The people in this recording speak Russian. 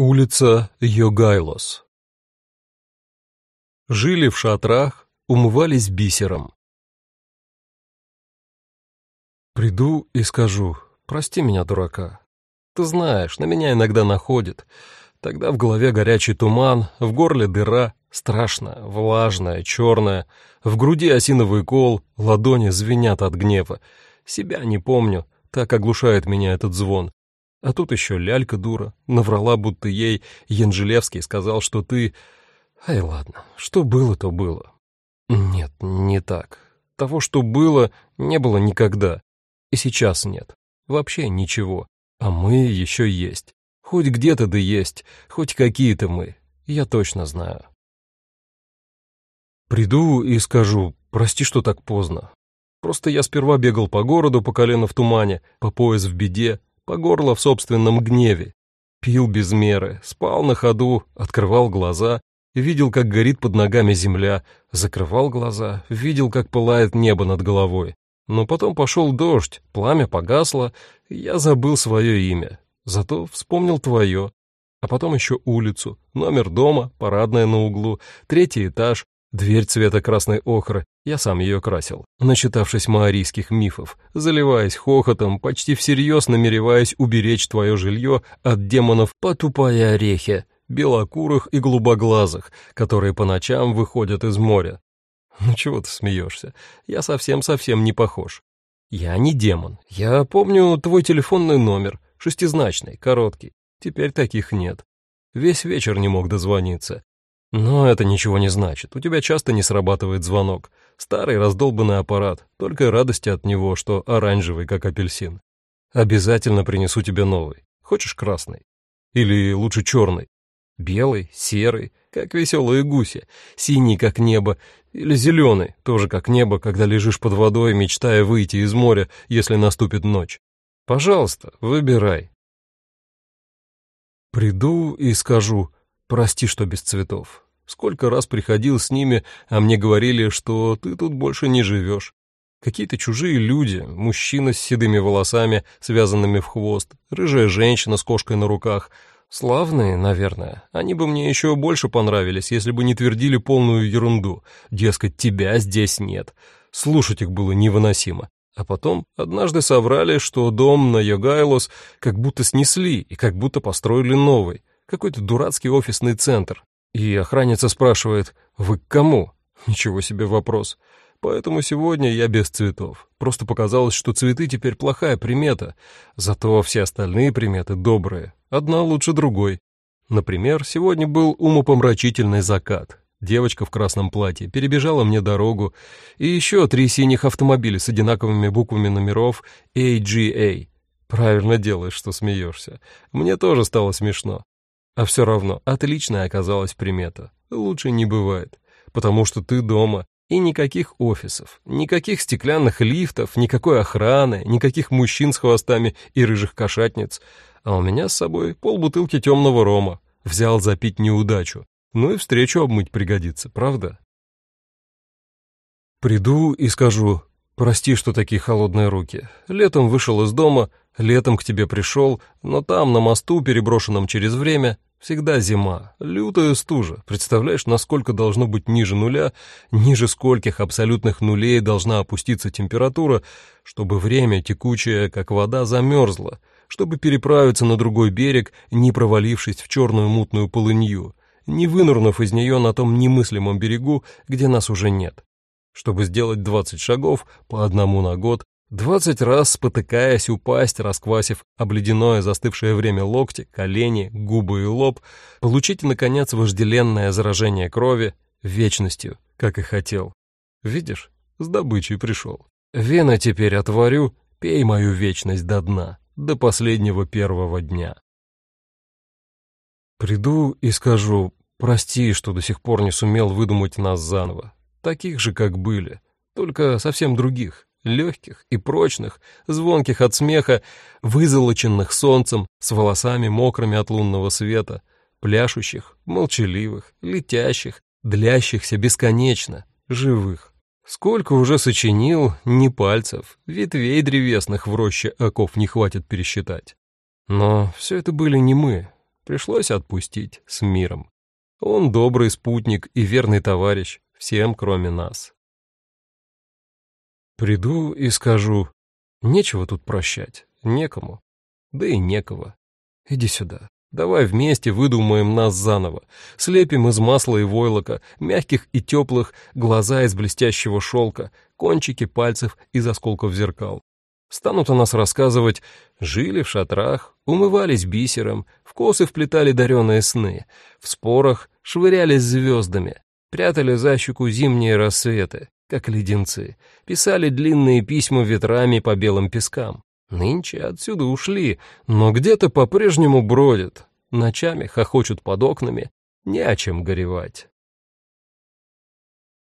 Улица Йогайлос. Жили в шатрах, умывались бисером. Приду и скажу, прости меня, дурака. Ты знаешь, на меня иногда находит. Тогда в голове горячий туман, в горле дыра, страшная, влажная, черная, в груди осиновый кол, ладони звенят от гнева. Себя не помню, так оглушает меня этот звон. А тут еще лялька дура, наврала, будто ей Янжелевский сказал, что ты... Ай, ладно, что было, то было. Нет, не так. Того, что было, не было никогда. И сейчас нет. Вообще ничего. А мы еще есть. Хоть где-то да есть, хоть какие-то мы. Я точно знаю. Приду и скажу, прости, что так поздно. Просто я сперва бегал по городу по колено в тумане, по пояс в беде, по горло в собственном гневе. Пил без меры, спал на ходу, открывал глаза, видел, как горит под ногами земля, закрывал глаза, видел, как пылает небо над головой. Но потом пошел дождь, пламя погасло, я забыл свое имя. Зато вспомнил твое. А потом еще улицу, номер дома, парадная на углу, третий этаж, Дверь цвета красной охры, я сам ее красил, начитавшись маорийских мифов, заливаясь хохотом, почти всерьез намереваясь уберечь твое жилье от демонов по тупая орехи, белокурых и голубоглазых, которые по ночам выходят из моря. Ну чего ты смеешься? Я совсем-совсем не похож. Я не демон. Я помню твой телефонный номер, шестизначный, короткий. Теперь таких нет. Весь вечер не мог дозвониться. Но это ничего не значит. У тебя часто не срабатывает звонок. Старый раздолбанный аппарат, только радости от него, что оранжевый, как апельсин. Обязательно принесу тебе новый. Хочешь красный? Или лучше черный? Белый, серый, как веселые гуси, синий, как небо, или зеленый, тоже как небо, когда лежишь под водой, мечтая выйти из моря, если наступит ночь. Пожалуйста, выбирай. Приду и скажу, Прости, что без цветов. Сколько раз приходил с ними, а мне говорили, что ты тут больше не живешь. Какие-то чужие люди, мужчина с седыми волосами, связанными в хвост, рыжая женщина с кошкой на руках. Славные, наверное. Они бы мне еще больше понравились, если бы не твердили полную ерунду. Дескать, тебя здесь нет. Слушать их было невыносимо. А потом однажды соврали, что дом на Йогайлос как будто снесли и как будто построили новый. Какой-то дурацкий офисный центр. И охранница спрашивает, вы к кому? Ничего себе вопрос. Поэтому сегодня я без цветов. Просто показалось, что цветы теперь плохая примета, зато все остальные приметы добрые. Одна лучше другой. Например, сегодня был умопомрачительный закат. Девочка в красном платье перебежала мне дорогу, и еще три синих автомобиля с одинаковыми буквами номеров AGA. Правильно делаешь, что смеешься. Мне тоже стало смешно. А все равно, отличная оказалась примета. Лучше не бывает, потому что ты дома, и никаких офисов, никаких стеклянных лифтов, никакой охраны, никаких мужчин с хвостами и рыжих кошатниц. А у меня с собой полбутылки темного рома. Взял запить неудачу. Ну и встречу обмыть пригодится, правда? Приду и скажу, прости, что такие холодные руки. Летом вышел из дома, летом к тебе пришел, но там, на мосту, переброшенном через время, Всегда зима, лютая стужа. Представляешь, насколько должно быть ниже нуля, ниже скольких абсолютных нулей должна опуститься температура, чтобы время, текучее, как вода, замерзло, чтобы переправиться на другой берег, не провалившись в черную мутную полынью, не вынырнув из нее на том немыслимом берегу, где нас уже нет. Чтобы сделать двадцать шагов по одному на год, Двадцать раз спотыкаясь, упасть, расквасив обледяное застывшее время локти, колени, губы и лоб, получить, наконец, вожделенное заражение крови вечностью, как и хотел. Видишь, с добычей пришел. Вена теперь отварю, пей мою вечность до дна, до последнего первого дня. Приду и скажу, прости, что до сих пор не сумел выдумать нас заново, таких же, как были, только совсем других легких и прочных, звонких от смеха, вызолоченных солнцем, с волосами мокрыми от лунного света, пляшущих, молчаливых, летящих, длящихся бесконечно, живых. Сколько уже сочинил, ни пальцев, ветвей древесных в роще оков не хватит пересчитать. Но все это были не мы. Пришлось отпустить с миром. Он добрый спутник и верный товарищ всем, кроме нас. Приду и скажу, нечего тут прощать, некому, да и некого. Иди сюда. Давай вместе выдумаем нас заново. Слепим из масла и войлока, мягких и теплых, глаза из блестящего шелка, кончики пальцев из осколков зеркал. Станут о нас рассказывать, жили в шатрах, умывались бисером, в косы вплетали дареные сны, в спорах швырялись звездами, прятали за щеку зимние рассветы, как леденцы, писали длинные письма ветрами по белым пескам. Нынче отсюда ушли, но где-то по-прежнему бродят, ночами хохочут под окнами, не о чем горевать.